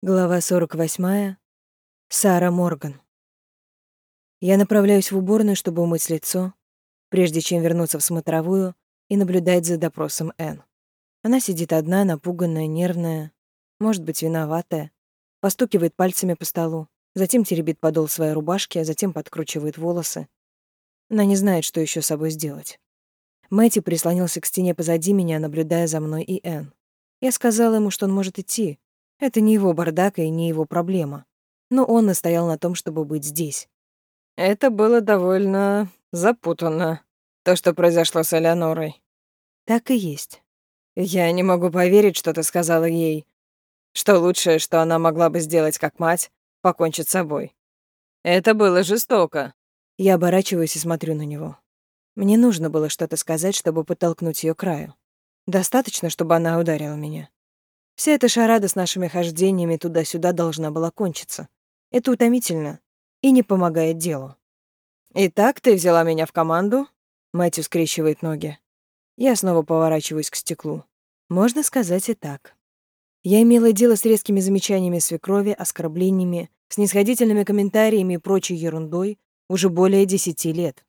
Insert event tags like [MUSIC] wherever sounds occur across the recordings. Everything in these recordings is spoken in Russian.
Глава 48. Сара Морган. Я направляюсь в уборную, чтобы умыть лицо, прежде чем вернуться в смотровую и наблюдать за допросом Энн. Она сидит одна, напуганная, нервная, может быть, виноватая, постукивает пальцами по столу, затем теребит подол своей рубашки, а затем подкручивает волосы. Она не знает, что еще с собой сделать. Мэтти прислонился к стене позади меня, наблюдая за мной и Энн. Я сказала ему, что он может идти, это не его бардак и не его проблема. Но он настоял на том, чтобы быть здесь. Это было довольно запутанно, то, что произошло с Элеонорой. Так и есть. Я не могу поверить, что ты сказала ей, что лучшее, что она могла бы сделать как мать, покончить с собой. Это было жестоко. Я оборачиваюсь и смотрю на него. Мне нужно было что-то сказать, чтобы подтолкнуть ее к краю. Достаточно, чтобы она ударила меня. Вся эта шарада с нашими хождениями туда-сюда должна была кончиться. Это утомительно и не помогает делу. «Итак, ты взяла меня в команду?» Мэтью скрещивает ноги. Я снова поворачиваюсь к стеклу. Можно сказать и так. Я имела дело с резкими замечаниями свекрови, оскорблениями, снисходительными комментариями и прочей ерундой уже более десяти лет.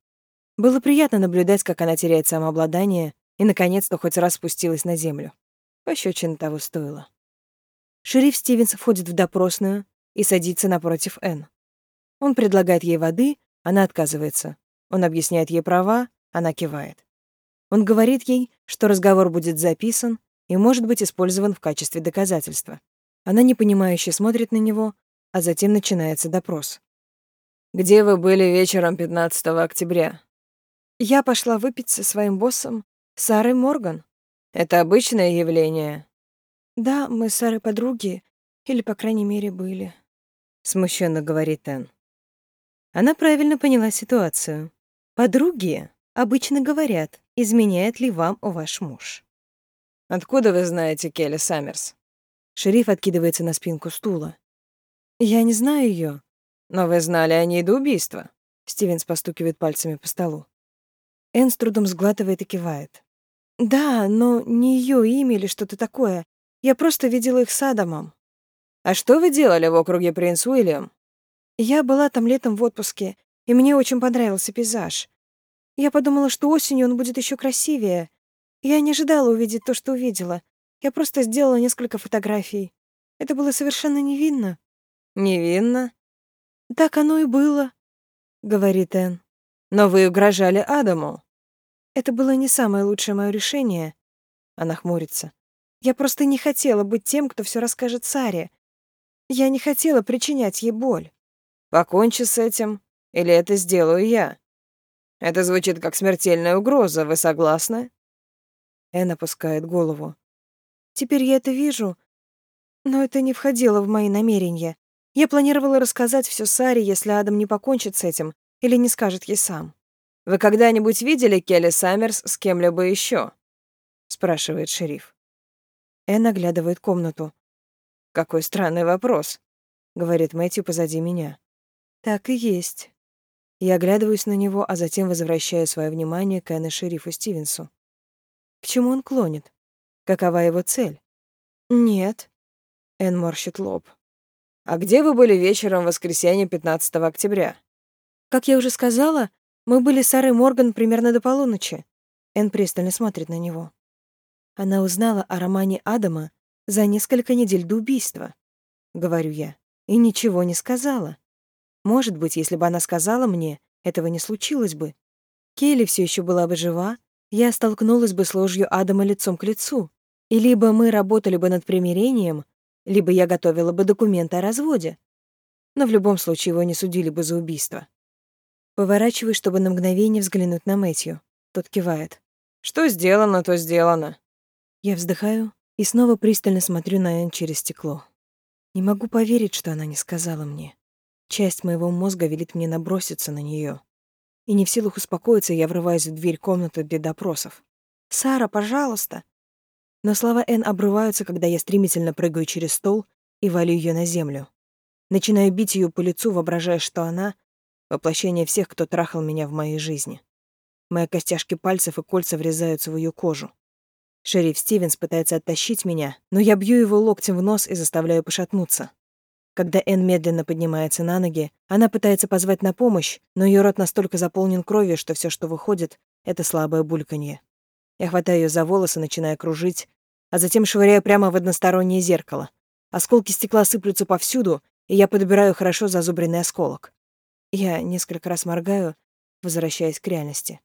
Было приятно наблюдать, как она теряет самообладание и, наконец-то, хоть раз спустилась на землю. Пощечина того стоила. Шериф Стивенс входит в допросную и садится напротив Энн. Он предлагает ей воды, она отказывается. Он объясняет ей права, она кивает. Он говорит ей, что разговор будет записан и может быть использован в качестве доказательства. Она непонимающе смотрит на него, а затем начинается допрос. «Где вы были вечером 15 октября?» «Я пошла выпить со своим боссом, Сарой Морган», это обычное явление? Да, мы с Сарой подруги, или, по крайней мере, были. Смущенно говорит Энн. Она правильно поняла ситуацию. Подруги обычно говорят, изменяет ли вам ваш муж. Откуда вы знаете Келли Саммерс? Шериф откидывается на спинку стула. Я не знаю ее. Но вы знали о ней до убийства. Стивенс постукивает пальцами по столу. Энн с трудом сглатывает и кивает. Да, но не ее имя или что-то такое. Я просто видела их с Адамом. А что вы делали в округе Принц Уильям? Я была там летом в отпуске, и мне очень понравился пейзаж. Я подумала, что осенью он будет еще красивее. Я не ожидала увидеть то, что увидела. Я просто сделала несколько фотографий. Это было совершенно невинно. Невинно? Так оно и было, говорит Энн. Но вы угрожали Адаму. Это было не самое лучшее мое решение. Она хмурится. Я просто не хотела быть тем, кто все расскажет Саре. Я не хотела причинять ей боль. Покончи с этим, или это сделаю я. Это звучит как смертельная угроза, вы согласны? Эн опускает голову. Теперь я это вижу, но это не входило в мои намерения. Я планировала рассказать все Саре, если Адам не покончит с этим или не скажет ей сам. Вы когда-нибудь видели Келли Саммерс с кем-либо еще? спрашивает шериф. Эн оглядывает комнату. Какой странный вопрос, говорит Мэтью позади меня. Так и есть. Я оглядываюсь на него, а затем возвращаю свое внимание к Энн шерифу Стивенсу. К чему он клонит? Какова его цель? Нет. Эн морщит лоб. А где вы были вечером в воскресенье 15 октября? Как я уже сказала, мы были с Сарой Морган примерно до полуночи. Эн пристально смотрит на него. Она узнала о романе Адама за несколько недель до убийства, говорю я, и ничего не сказала. Может быть, если бы она сказала мне, этого не случилось бы. Келли все еще была бы жива, я столкнулась бы с ложью Адама лицом к лицу. И либо мы работали бы над примирением, либо я готовила бы документы о разводе. Но в любом случае его не судили бы за убийство. Поворачиваюсь, чтобы на мгновение взглянуть на Мэтью. Тот кивает. «Что сделано, то сделано». Я вздыхаю и снова пристально смотрю на Энн через стекло. Не могу поверить, что она не сказала мне. Часть моего мозга велит мне наброситься на нее. И не в силах успокоиться, я врываюсь в дверь комнаты для допросов. «Сара, пожалуйста!» Но слова Энн обрываются, когда я стремительно прыгаю через стол и валю ее на землю. Начинаю бить ее по лицу, воображая, что она Воплощение всех, кто трахал меня в моей жизни. Мои костяшки пальцев и кольца врезаются в ее кожу. Шериф Стивенс пытается оттащить меня, но я бью его локтем в нос и заставляю пошатнуться. Когда Энн медленно поднимается на ноги, она пытается позвать на помощь, но ее рот настолько заполнен кровью, что все, что выходит, — это слабое бульканье. Я хватаю ее за волосы, начиная кружить, а затем швыряю прямо в одностороннее зеркало. Осколки стекла сыплются повсюду, и я подбираю хорошо зазубренный осколок. Я несколько раз моргаю, возвращаясь к реальности.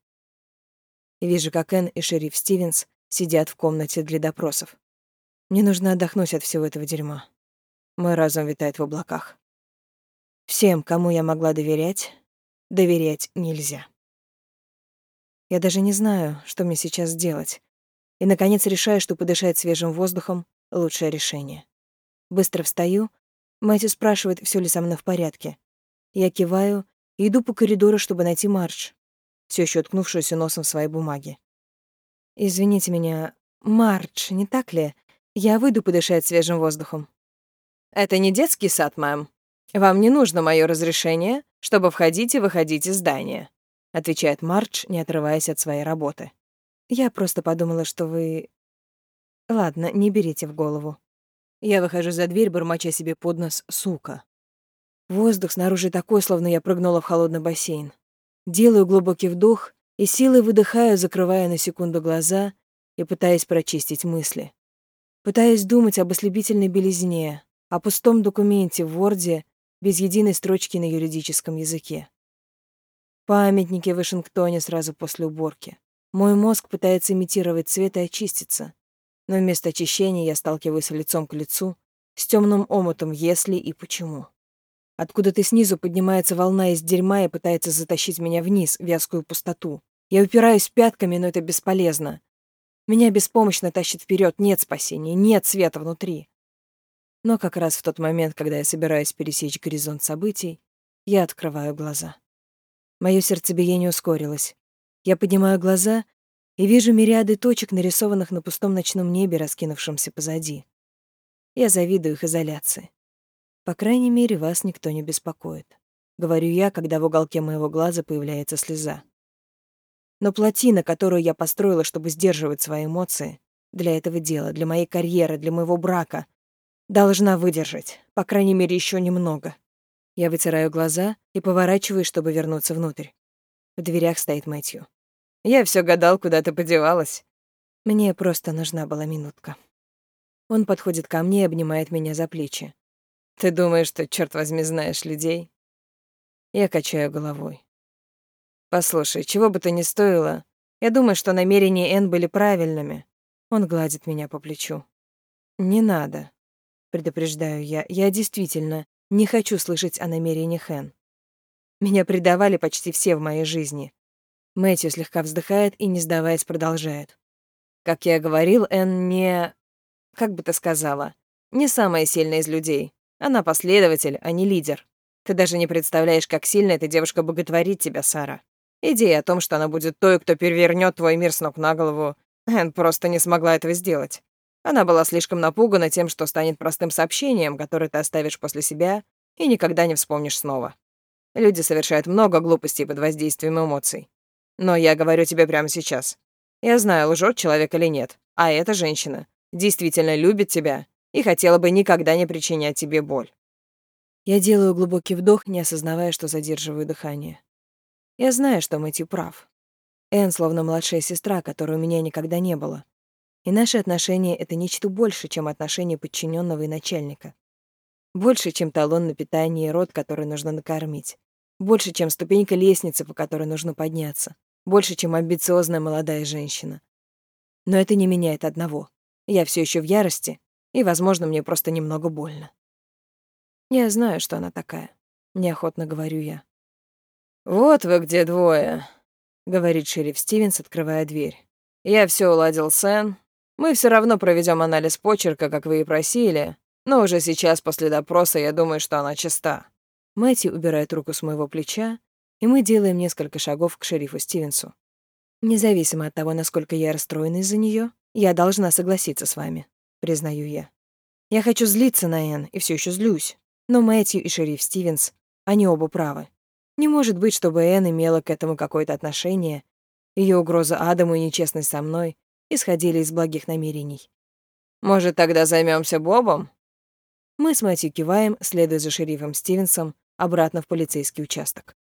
Вижу, как Энн и шериф Стивенс сидят в комнате для допросов. Мне нужно отдохнуть от всего этого дерьма. Мой разум витает в облаках. Всем, кому я могла доверять, доверять нельзя. Я даже не знаю, что мне сейчас делать. И, наконец, решаю, что подышать свежим воздухом — лучшее решение. Быстро встаю. Мэтью спрашивает, все ли со мной в порядке. Я киваю и иду по коридору, чтобы найти Марч, все еще уткнувшуюся носом в своей бумаге. «Извините меня, Марч, не так ли? Я выйду подышать свежим воздухом». «Это не детский сад, мэм. Вам не нужно мое разрешение, чтобы входить и выходить из здания», отвечает Марч, не отрываясь от своей работы. «Я просто подумала, что вы...» «Ладно, не берите в голову». Я выхожу за дверь, бормоча себе под нос «сука». Воздух снаружи такой, словно я прыгнула в холодный бассейн. Делаю глубокий вдох и силой выдыхаю, закрывая на секунду глаза и пытаясь прочистить мысли. Пытаюсь думать об ослепительной белизне, о пустом документе в Ворде без единой строчки на юридическом языке. Памятники в Вашингтоне сразу после уборки. Мой мозг пытается имитировать цвет и очиститься, но вместо очищения я сталкиваюсь лицом к лицу с темным омутом «если» и «почему». Откуда-то снизу поднимается волна из дерьма и пытается затащить меня вниз, в вязкую пустоту. Я упираюсь пятками, но это бесполезно. Меня беспомощно тащит вперед, нет спасения, нет света внутри. Но как раз в тот момент, когда я собираюсь пересечь горизонт событий, я открываю глаза. Мое сердцебиение ускорилось. Я поднимаю глаза и вижу мириады точек, нарисованных на пустом ночном небе, раскинувшемся позади. Я завидую их изоляции. По крайней мере, вас никто не беспокоит. Говорю я, когда в уголке моего глаза появляется слеза. Но плотина, которую я построила, чтобы сдерживать свои эмоции, для этого дела, для моей карьеры, для моего брака, Должна выдержать, по крайней мере, еще немного. Я вытираю глаза и поворачиваюсь, чтобы вернуться внутрь. В дверях стоит Мэтью. Я все гадал, куда ты подевалась. Мне просто нужна была минутка. Он подходит ко мне и обнимает меня за плечи. Ты думаешь, что, черт возьми, знаешь людей? Я качаю головой. Послушай, чего бы то ни стоило, я думаю, что намерения Энн были правильными. Он гладит меня по плечу. Не надо предупреждаю я. Я действительно не хочу слышать о намерениях Хэн. Меня предавали почти все в моей жизни. Мэтью слегка вздыхает и, не сдаваясь, продолжает. Как я говорил, Эн не... Как бы ты сказала? Не самая сильная из людей. Она последователь, а не лидер. Ты даже не представляешь, как сильно эта девушка боготворит тебя, Сара. Идея о том, что она будет той, кто перевернет твой мир с ног на голову, [LAUGHS] Эн просто не смогла этого сделать. Она была слишком напугана тем, что станет простым сообщением, которое ты оставишь после себя и никогда не вспомнишь снова. Люди совершают много глупостей под воздействием эмоций. Но я говорю тебе прямо сейчас. Я знаю, лжет человек или нет, а эта женщина действительно любит тебя и хотела бы никогда не причинять тебе боль. Я делаю глубокий вдох, не осознавая, что задерживаю дыхание. Я знаю, что Мэтью прав. Энн словно младшая сестра, которой у меня никогда не было. И наши отношения — это нечто больше, чем отношения подчиненного и начальника. Больше, чем талон на питание и рот, который нужно накормить. Больше, чем ступенька лестницы, по которой нужно подняться. Больше, чем амбициозная молодая женщина. Но это не меняет одного. Я все еще в ярости, и, возможно, мне просто немного больно. Я знаю, что она такая. Неохотно говорю я. «Вот вы где двое», — говорит шериф Стивенс, открывая дверь. «Я все уладил с Энн, мы все равно проведем анализ почерка, как вы и просили, но уже сейчас, после допроса, я думаю, что она чиста». Мэтью убирает руку с моего плеча, и мы делаем несколько шагов к шерифу Стивенсу. Независимо от того, насколько я расстроена из-за нее, я должна согласиться с вами, признаю я. Я хочу злиться на Энн, и все еще злюсь. Но Мэтью и шериф Стивенс, они оба правы. Не может быть, чтобы Энн имела к этому какое-то отношение. Ее угроза Адаму и нечестность со мной исходили из благих намерений. «Может, тогда займемся Бобом?» Мы с Мэтью киваем, следуя за шерифом Стивенсом, обратно в полицейский участок.